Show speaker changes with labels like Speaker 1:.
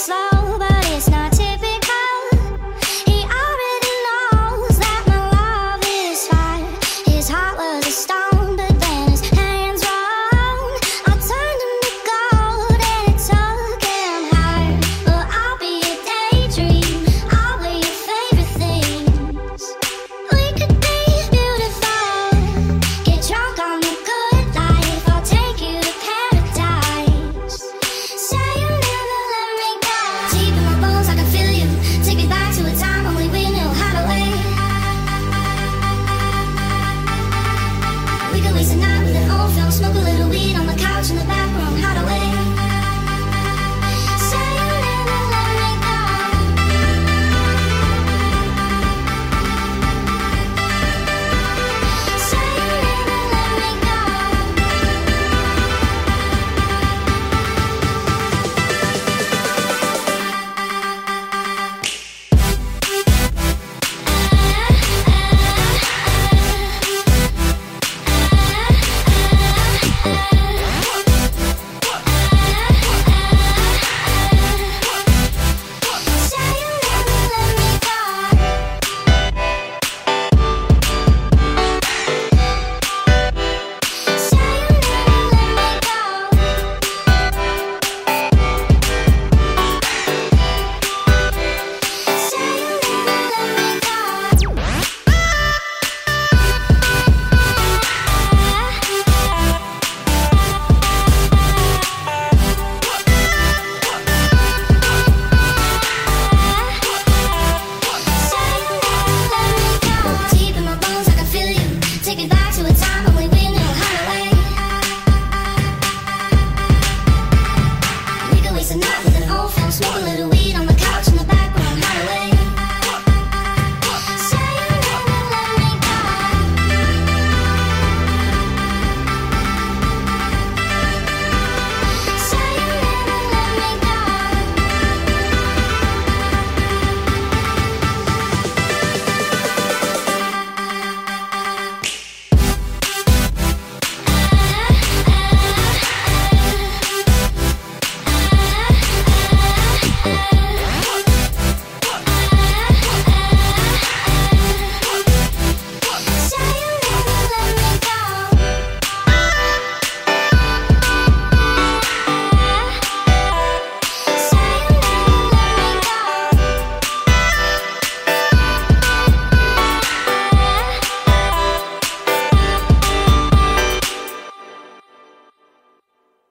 Speaker 1: side.